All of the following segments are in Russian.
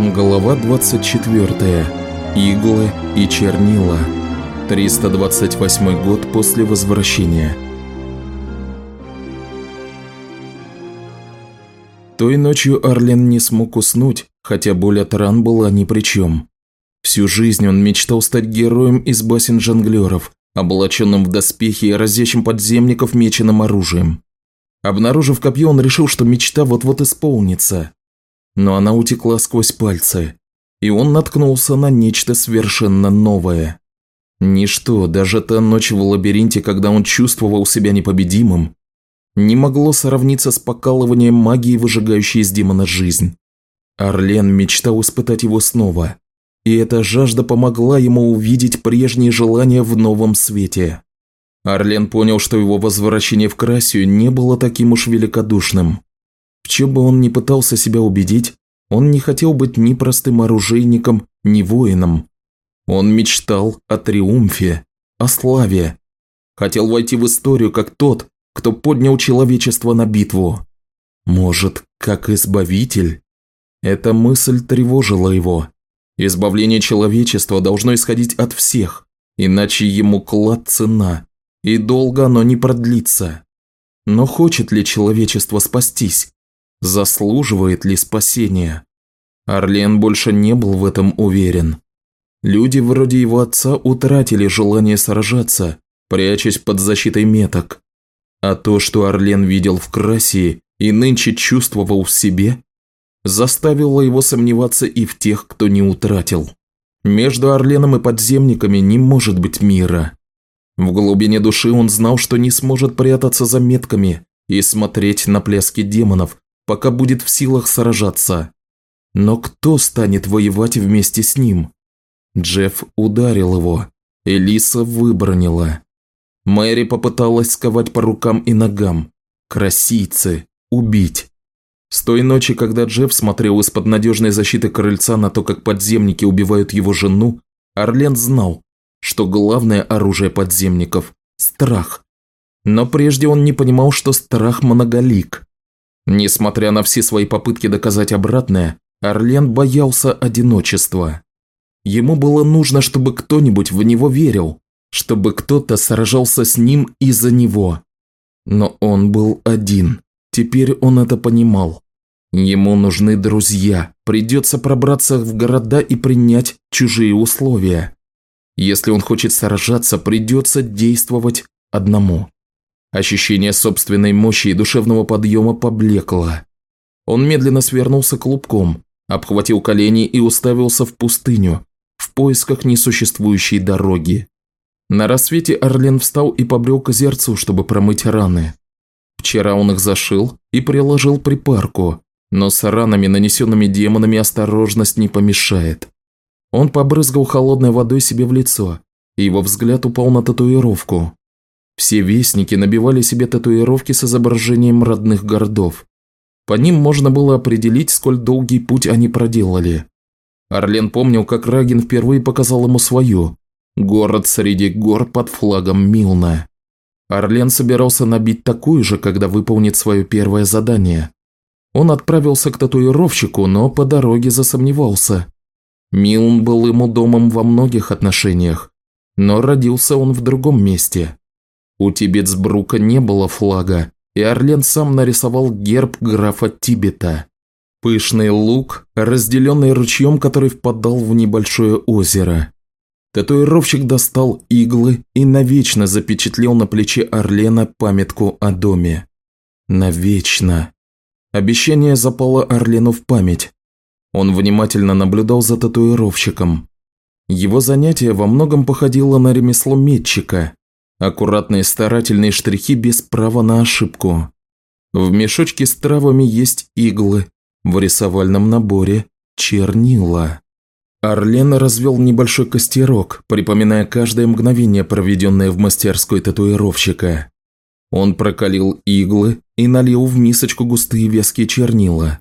Глава 24. Иглы и чернила. 328 год после возвращения. Той ночью Арлен не смог уснуть, хотя боль от ран была ни при чем. Всю жизнь он мечтал стать героем из басен жонглеров, облаченным в доспехи и разящим подземников меченым оружием. Обнаружив копье, он решил, что мечта вот-вот исполнится но она утекла сквозь пальцы, и он наткнулся на нечто совершенно новое. Ничто, даже та ночь в лабиринте, когда он чувствовал себя непобедимым, не могло сравниться с покалыванием магии, выжигающей из демона жизнь. Орлен мечтал испытать его снова, и эта жажда помогла ему увидеть прежние желания в новом свете. Орлен понял, что его возвращение в Красию не было таким уж великодушным. Чем бы он ни пытался себя убедить, он не хотел быть ни простым оружейником, ни воином. Он мечтал о триумфе, о славе. Хотел войти в историю как тот, кто поднял человечество на битву. Может, как избавитель? Эта мысль тревожила его. Избавление человечества должно исходить от всех, иначе ему клад цена, и долго оно не продлится. Но хочет ли человечество спастись? Заслуживает ли спасения? Орлен больше не был в этом уверен. Люди вроде его отца утратили желание сражаться, прячась под защитой меток. А то, что Орлен видел в Красии и нынче чувствовал в себе, заставило его сомневаться и в тех, кто не утратил. Между Орленом и подземниками не может быть мира. В глубине души он знал, что не сможет прятаться за метками и смотреть на пляски демонов, пока будет в силах сражаться. Но кто станет воевать вместе с ним? Джефф ударил его. Элиса выбронила. Мэри попыталась сковать по рукам и ногам. Красийцы. Убить. С той ночи, когда Джефф смотрел из-под надежной защиты крыльца на то, как подземники убивают его жену, Орлен знал, что главное оружие подземников – страх. Но прежде он не понимал, что страх многолик. Несмотря на все свои попытки доказать обратное, Орлен боялся одиночества. Ему было нужно, чтобы кто-нибудь в него верил, чтобы кто-то сражался с ним из-за него. Но он был один. Теперь он это понимал. Ему нужны друзья, придется пробраться в города и принять чужие условия. Если он хочет сражаться, придется действовать одному. Ощущение собственной мощи и душевного подъема поблекло. Он медленно свернулся клубком, обхватил колени и уставился в пустыню, в поисках несуществующей дороги. На рассвете Орлен встал и побрел к озерцу, чтобы промыть раны. Вчера он их зашил и приложил припарку, но с ранами, нанесенными демонами, осторожность не помешает. Он побрызгал холодной водой себе в лицо, и его взгляд упал на татуировку. Все вестники набивали себе татуировки с изображением родных городов. По ним можно было определить, сколь долгий путь они проделали. Орлен помнил, как Рагин впервые показал ему свою – город среди гор под флагом Милна. Орлен собирался набить такую же, когда выполнит свое первое задание. Он отправился к татуировщику, но по дороге засомневался. Милн был ему домом во многих отношениях, но родился он в другом месте. У Тибетсбрука не было флага, и Орлен сам нарисовал герб графа Тибета. Пышный лук, разделенный ручьем, который впадал в небольшое озеро. Татуировщик достал иглы и навечно запечатлел на плече Орлена памятку о доме. Навечно. Обещание запало Орлену в память. Он внимательно наблюдал за татуировщиком. Его занятие во многом походило на ремесло метчика, Аккуратные старательные штрихи без права на ошибку. В мешочке с травами есть иглы, в рисовальном наборе – чернила. Орлен развел небольшой костерок, припоминая каждое мгновение, проведенное в мастерской татуировщика. Он прокалил иглы и налил в мисочку густые веские чернила.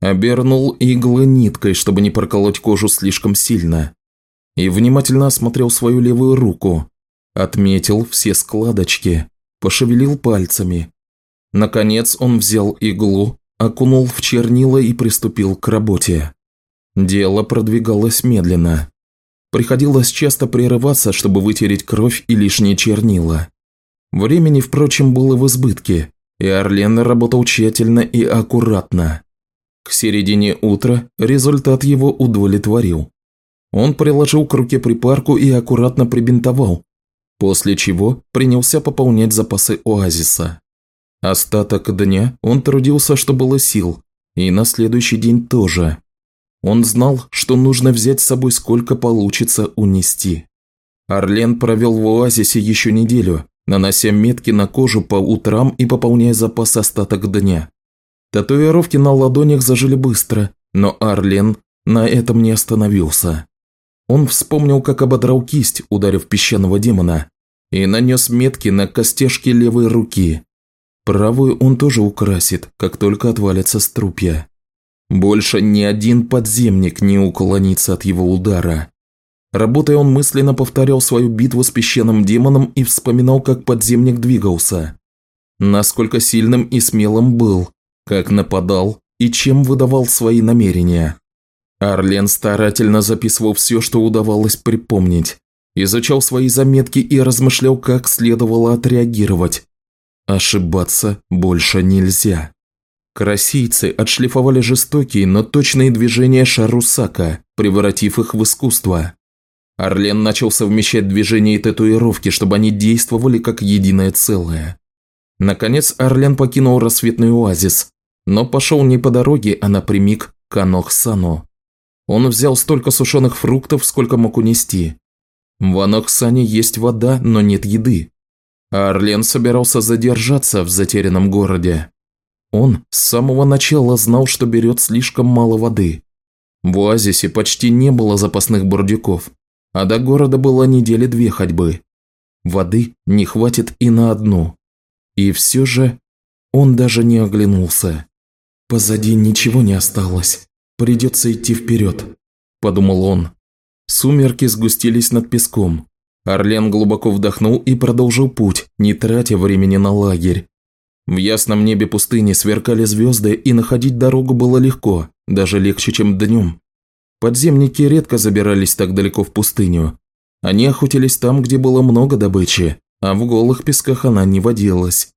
Обернул иглы ниткой, чтобы не проколоть кожу слишком сильно. И внимательно осмотрел свою левую руку, Отметил все складочки, пошевелил пальцами. Наконец он взял иглу, окунул в чернила и приступил к работе. Дело продвигалось медленно. Приходилось часто прерываться, чтобы вытереть кровь и лишние чернила. Времени, впрочем, было в избытке, и Орлен работал тщательно и аккуратно. К середине утра результат его удовлетворил. Он приложил к руке припарку и аккуратно прибинтовал, после чего принялся пополнять запасы оазиса. Остаток дня он трудился, что было сил, и на следующий день тоже. Он знал, что нужно взять с собой сколько получится унести. Орлен провел в оазисе еще неделю, нанося метки на кожу по утрам и пополняя запас остаток дня. Татуировки на ладонях зажили быстро, но Орлен на этом не остановился. Он вспомнил, как ободрал кисть, ударив песчаного демона, и нанес метки на костяшки левой руки. Правую он тоже украсит, как только отвалится струпья. Больше ни один подземник не уклонится от его удара. Работая, он мысленно повторял свою битву с песчаным демоном и вспоминал, как подземник двигался. Насколько сильным и смелым был, как нападал и чем выдавал свои намерения. Арлен старательно записывал все, что удавалось припомнить, изучал свои заметки и размышлял, как следовало отреагировать. Ошибаться больше нельзя. Карасийцы отшлифовали жестокие, но точные движения Шарусака, превратив их в искусство. Орлен начал совмещать движения и татуировки, чтобы они действовали как единое целое. Наконец Орлен покинул рассветный оазис, но пошел не по дороге, а напрямик к Анохсану. Он взял столько сушеных фруктов, сколько мог унести. В Анохсане есть вода, но нет еды. А Орлен собирался задержаться в затерянном городе. Он с самого начала знал, что берет слишком мало воды. В оазисе почти не было запасных бурдюков, а до города было недели две ходьбы. Воды не хватит и на одну. И все же он даже не оглянулся. «Позади ничего не осталось. Придется идти вперед», – подумал он. Сумерки сгустились над песком. Орлен глубоко вдохнул и продолжил путь, не тратя времени на лагерь. В ясном небе пустыни сверкали звезды, и находить дорогу было легко, даже легче, чем днем. Подземники редко забирались так далеко в пустыню. Они охотились там, где было много добычи, а в голых песках она не водилась.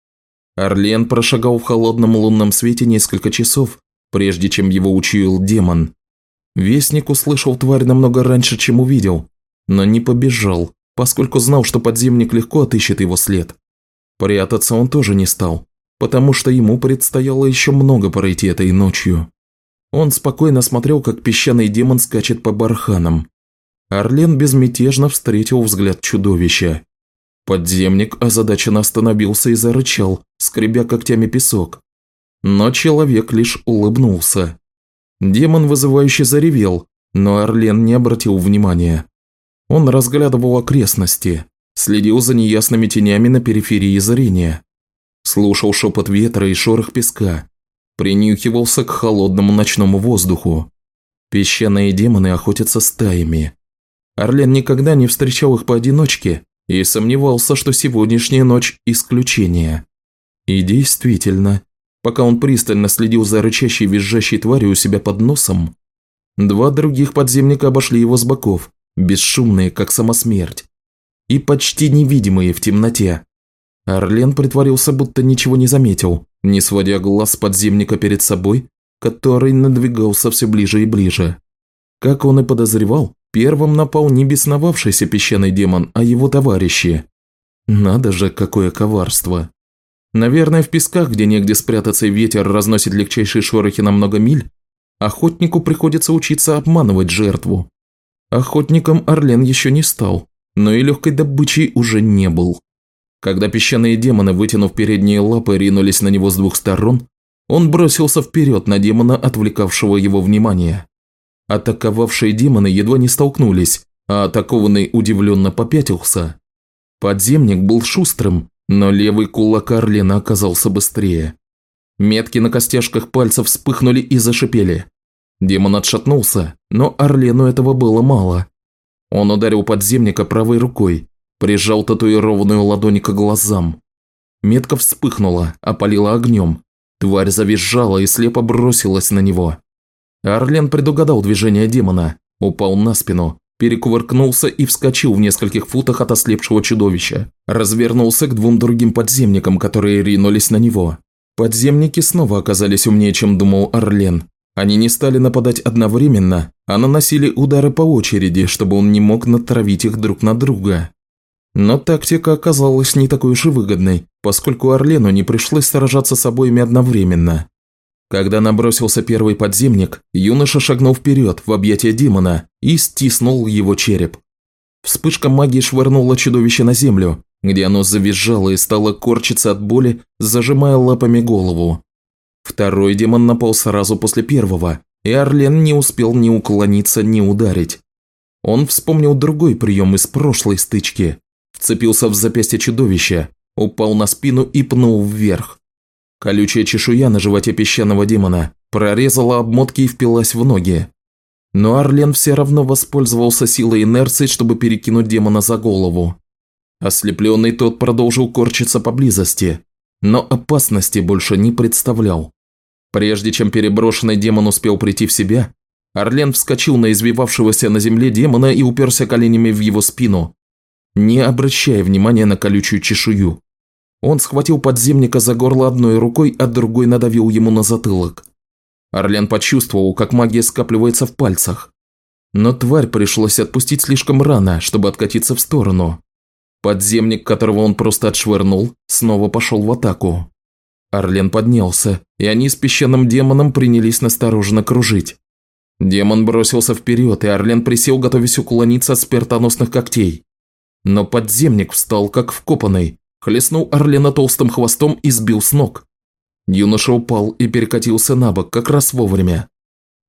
Орлен прошагал в холодном лунном свете несколько часов, прежде чем его учуял демон. Вестник услышал тварь намного раньше, чем увидел, но не побежал, поскольку знал, что подземник легко отыщет его след. Прятаться он тоже не стал, потому что ему предстояло еще много пройти этой ночью. Он спокойно смотрел, как песчаный демон скачет по барханам. Орлен безмятежно встретил взгляд чудовища. Подземник озадаченно остановился и зарычал, скребя когтями песок. Но человек лишь улыбнулся. Демон вызывающе заревел, но Орлен не обратил внимания. Он разглядывал окрестности, следил за неясными тенями на периферии зрения. Слушал шепот ветра и шорох песка. Принюхивался к холодному ночному воздуху. Песчаные демоны охотятся стаями. Орлен никогда не встречал их поодиночке и сомневался, что сегодняшняя ночь – исключение. И действительно, пока он пристально следил за рычащей визжащей тварью у себя под носом, два других подземника обошли его с боков, бесшумные, как сама смерть, и почти невидимые в темноте. Орлен притворился, будто ничего не заметил, не сводя глаз подземника перед собой, который надвигался все ближе и ближе. Как он и подозревал, первым напал не бесновавшийся песчаный демон, а его товарищи. Надо же, какое коварство. Наверное, в песках, где негде спрятаться и ветер разносит легчайшие шорохи на много миль, охотнику приходится учиться обманывать жертву. Охотником Орлен еще не стал, но и легкой добычей уже не был. Когда песчаные демоны, вытянув передние лапы, ринулись на него с двух сторон, он бросился вперед на демона, отвлекавшего его внимание. Атаковавшие демоны едва не столкнулись, а атакованный удивленно попятился. Подземник был шустрым, но левый кулак Орлина оказался быстрее. Метки на костяшках пальцев вспыхнули и зашипели. Демон отшатнулся, но Орлену этого было мало. Он ударил подземника правой рукой, Прижал татуированную ладонь к глазам. Метка вспыхнула, опалила огнем. Тварь завизжала и слепо бросилась на него. Орлен предугадал движение демона, упал на спину, перекувыркнулся и вскочил в нескольких футах от ослепшего чудовища. Развернулся к двум другим подземникам, которые ринулись на него. Подземники снова оказались умнее, чем думал Орлен. Они не стали нападать одновременно, а наносили удары по очереди, чтобы он не мог натравить их друг на друга. Но тактика оказалась не такой уж и выгодной, поскольку Орлену не пришлось сражаться с обоими одновременно. Когда набросился первый подземник, юноша шагнул вперед в объятия демона и стиснул его череп. Вспышка магии швырнула чудовище на землю, где оно завизжало и стало корчиться от боли, зажимая лапами голову. Второй демон напал сразу после первого, и Орлен не успел ни уклониться, ни ударить. Он вспомнил другой прием из прошлой стычки. Вцепился в запястье чудовища, упал на спину и пнул вверх. Колючая чешуя на животе песчаного демона прорезала обмотки и впилась в ноги. Но Орлен все равно воспользовался силой инерции, чтобы перекинуть демона за голову. Ослепленный тот продолжил корчиться поблизости, но опасности больше не представлял. Прежде чем переброшенный демон успел прийти в себя, Орлен вскочил на извивавшегося на земле демона и уперся коленями в его спину, не обращая внимания на колючую чешую. Он схватил подземника за горло одной рукой, а другой надавил ему на затылок. Орлен почувствовал, как магия скапливается в пальцах. Но тварь пришлось отпустить слишком рано, чтобы откатиться в сторону. Подземник, которого он просто отшвырнул, снова пошел в атаку. Орлен поднялся, и они с песчаным демоном принялись настороженно кружить. Демон бросился вперед, и Орлен присел, готовясь уклониться от спиртоносных когтей. Но подземник встал как вкопанный, хлестнул Орлена толстым хвостом и сбил с ног. Юноша упал и перекатился на бок, как раз вовремя.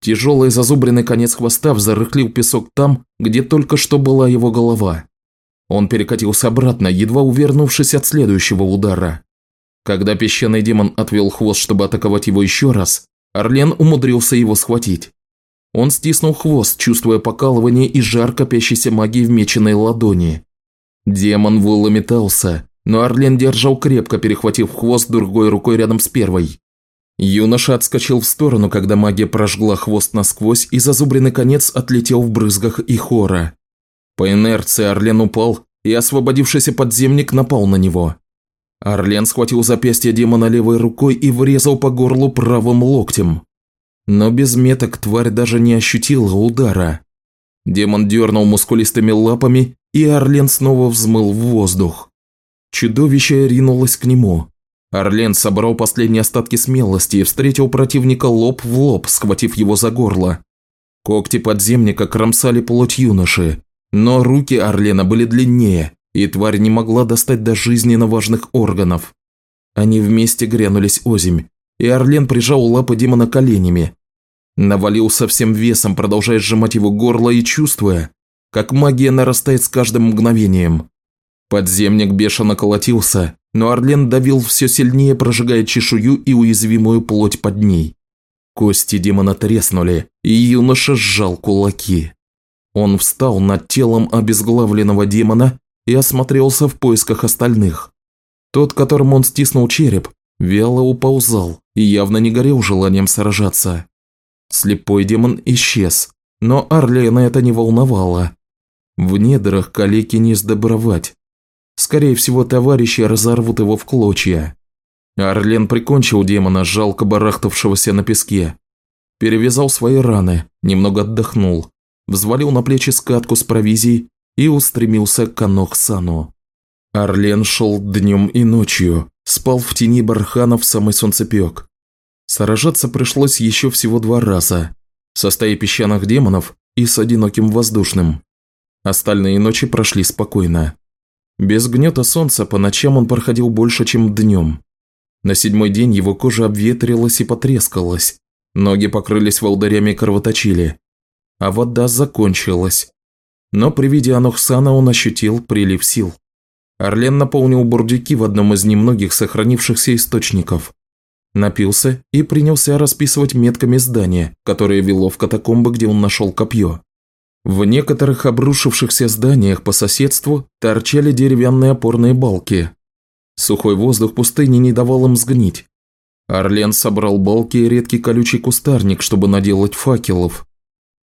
Тяжелый зазубренный конец хвоста взарыхлил песок там, где только что была его голова. Он перекатился обратно, едва увернувшись от следующего удара. Когда песчаный демон отвел хвост, чтобы атаковать его еще раз, Орлен умудрился его схватить. Он стиснул хвост, чувствуя покалывание и жар копящейся магии в меченой ладони. Демон выло метался, но Орлен держал крепко, перехватив хвост другой рукой рядом с первой. Юноша отскочил в сторону, когда магия прожгла хвост насквозь, и зазубренный конец отлетел в брызгах и хора. По инерции Орлен упал, и освободившийся подземник напал на него. Орлен схватил запястье демона левой рукой и врезал по горлу правым локтем. Но без меток тварь даже не ощутила удара. Демон дернул мускулистыми лапами, и Орлен снова взмыл в воздух. Чудовище ринулось к нему. Орлен собрал последние остатки смелости и встретил противника лоб в лоб, схватив его за горло. Когти подземника кромсали плоть юноши, но руки Орлена были длиннее, и тварь не могла достать до жизненно важных органов. Они вместе грянулись озимь, и Орлен прижал лапы демона коленями. Навалился всем весом, продолжая сжимать его горло и чувствуя, как магия нарастает с каждым мгновением. Подземник бешено колотился, но Орлен давил все сильнее, прожигая чешую и уязвимую плоть под ней. Кости демона треснули, и юноша сжал кулаки. Он встал над телом обезглавленного демона и осмотрелся в поисках остальных. Тот, которому он стиснул череп, вяло уползал и явно не горел желанием сражаться. Слепой демон исчез, но Орлена это не волновало. В недрах калеки не сдобровать. Скорее всего, товарищи разорвут его в клочья. Орлен прикончил демона, жалко барахтавшегося на песке. Перевязал свои раны, немного отдохнул, взвалил на плечи скатку с провизией и устремился к Анохсану. Орлен шел днем и ночью, спал в тени бархана в самый солнцепек. Сражаться пришлось еще всего два раза, со стаей песчаных демонов и с одиноким воздушным. Остальные ночи прошли спокойно. Без гнета солнца по ночам он проходил больше, чем днем. На седьмой день его кожа обветрилась и потрескалась, ноги покрылись волдырями и кровоточили, а вода закончилась. Но при виде Анохсана он ощутил прилив сил. Орлен наполнил бурдюки в одном из немногих сохранившихся источников. Напился и принялся расписывать метками здания, которые вело в катакомбы, где он нашел копье. В некоторых обрушившихся зданиях по соседству торчали деревянные опорные балки. Сухой воздух пустыни не давал им сгнить. Орлен собрал балки и редкий колючий кустарник, чтобы наделать факелов.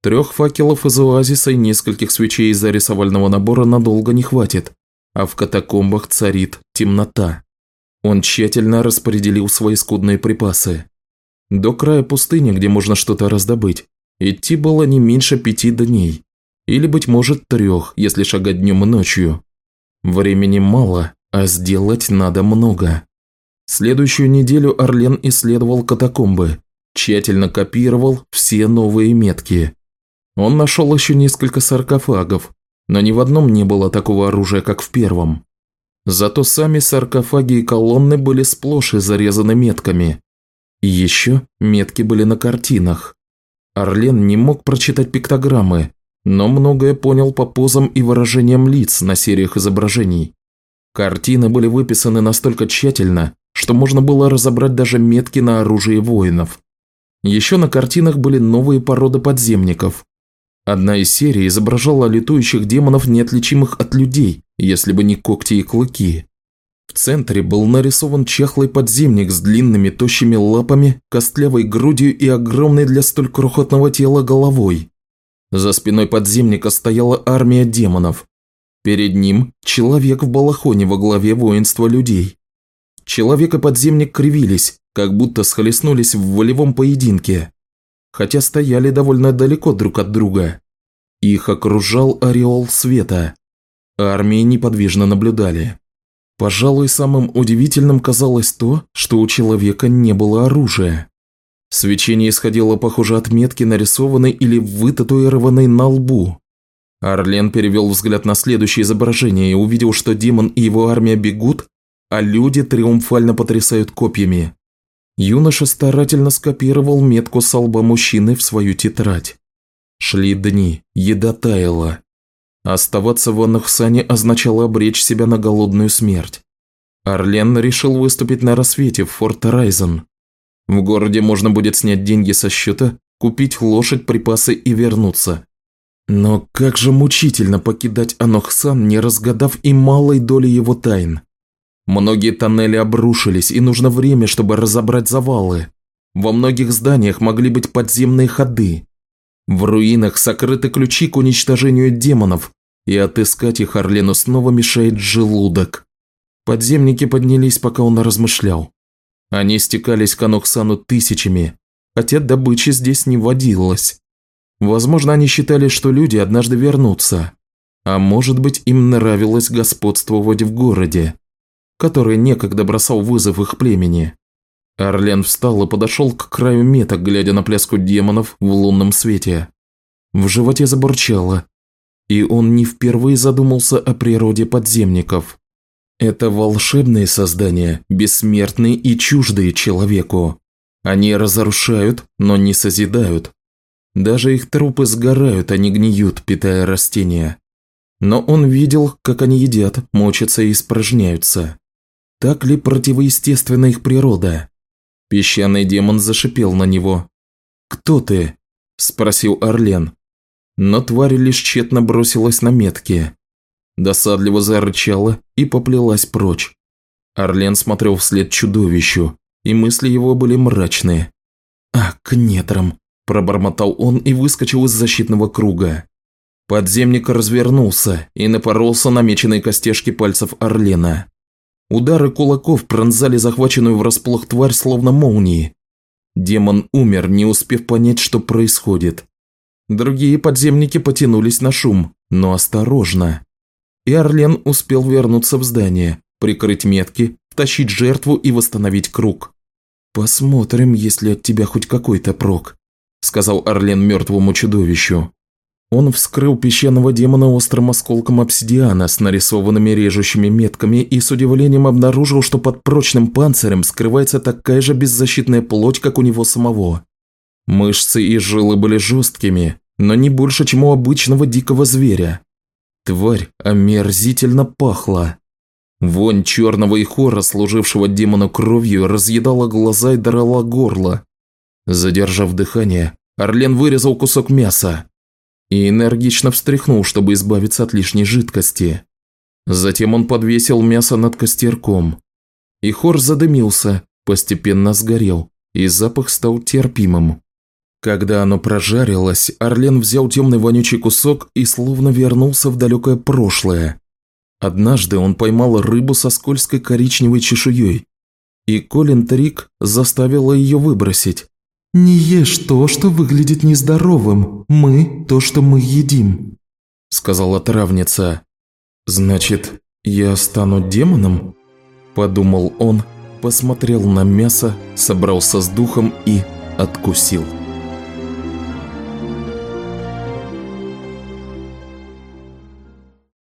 Трех факелов из оазиса и нескольких свечей из-за рисовального набора надолго не хватит, а в катакомбах царит темнота. Он тщательно распределил свои скудные припасы. До края пустыни, где можно что-то раздобыть, идти было не меньше пяти дней. Или, быть может, трех, если шагать днем и ночью. Времени мало, а сделать надо много. Следующую неделю Орлен исследовал катакомбы, тщательно копировал все новые метки. Он нашел еще несколько саркофагов, но ни в одном не было такого оружия, как в первом. Зато сами саркофаги и колонны были сплошь зарезаны метками. И еще метки были на картинах. Орлен не мог прочитать пиктограммы, но многое понял по позам и выражениям лиц на сериях изображений. Картины были выписаны настолько тщательно, что можно было разобрать даже метки на оружии воинов. Еще на картинах были новые породы подземников. Одна из серий изображала летующих демонов, неотличимых от людей, если бы не когти и клыки. В центре был нарисован чахлый подземник с длинными тощими лапами, костлявой грудью и огромной для столь крохотного тела головой. За спиной подземника стояла армия демонов. Перед ним человек в балахоне во главе воинства людей. Человек и подземник кривились, как будто схлестнулись в волевом поединке, хотя стояли довольно далеко друг от друга. Их окружал ореол света. Армии неподвижно наблюдали. Пожалуй, самым удивительным казалось то, что у человека не было оружия. Свечение исходило, похоже, от метки, нарисованной или вытатуированной на лбу. Арлен перевел взгляд на следующее изображение и увидел, что демон и его армия бегут, а люди триумфально потрясают копьями. Юноша старательно скопировал метку с лба мужчины в свою тетрадь. Шли дни, еда таяла, Оставаться в Анахсане означало обречь себя на голодную смерть. Орлен решил выступить на рассвете в Форт Райзен. В городе можно будет снять деньги со счета, купить лошадь, припасы и вернуться. Но как же мучительно покидать Анохсан, не разгадав и малой доли его тайн. Многие тоннели обрушились, и нужно время, чтобы разобрать завалы. Во многих зданиях могли быть подземные ходы. В руинах сокрыты ключи к уничтожению демонов, и отыскать их Орлену снова мешает желудок. Подземники поднялись, пока он размышлял. Они стекались к Аноксану тысячами, хотя добычи здесь не водилось. Возможно, они считали, что люди однажды вернутся. А может быть, им нравилось господствовать в городе, который некогда бросал вызов их племени. Орлен встал и подошел к краю меток, глядя на пляску демонов в лунном свете. В животе забурчало, и он не впервые задумался о природе подземников. Это волшебные создания, бессмертные и чуждые человеку. Они разрушают, но не созидают. Даже их трупы сгорают, не гниют, питая растения. Но он видел, как они едят, мочатся и испражняются. Так ли противоестественна их природа? Песчаный демон зашипел на него. «Кто ты?» – спросил Орлен. Но тварь лишь тщетно бросилась на метки. Досадливо зарычала и поплелась прочь. Орлен смотрел вслед чудовищу, и мысли его были мрачные. «А, к нетрам!» – пробормотал он и выскочил из защитного круга. Подземник развернулся и напоролся на меченые костяшки пальцев Орлена. Удары кулаков пронзали захваченную врасплох тварь словно молнии. Демон умер, не успев понять, что происходит. Другие подземники потянулись на шум, но осторожно. И Орлен успел вернуться в здание, прикрыть метки, втащить жертву и восстановить круг. «Посмотрим, есть ли от тебя хоть какой-то прок», – сказал Орлен мертвому чудовищу. Он вскрыл песчаного демона острым осколком обсидиана с нарисованными режущими метками и с удивлением обнаружил, что под прочным панцирем скрывается такая же беззащитная плоть, как у него самого. Мышцы и жилы были жесткими, но не больше, чем у обычного дикого зверя. Тварь омерзительно пахла. Вонь черного ихора, служившего демону кровью, разъедала глаза и драла горло. Задержав дыхание, Орлен вырезал кусок мяса и энергично встряхнул, чтобы избавиться от лишней жидкости. Затем он подвесил мясо над костерком. Ихор задымился, постепенно сгорел, и запах стал терпимым. Когда оно прожарилось, Орлен взял темный вонючий кусок и словно вернулся в далекое прошлое. Однажды он поймал рыбу со скользкой коричневой чешуей, и Колин Трик заставила ее выбросить. «Не ешь то, что выглядит нездоровым, мы – то, что мы едим», – сказала травница. «Значит, я стану демоном?» – подумал он, посмотрел на мясо, собрался с духом и откусил.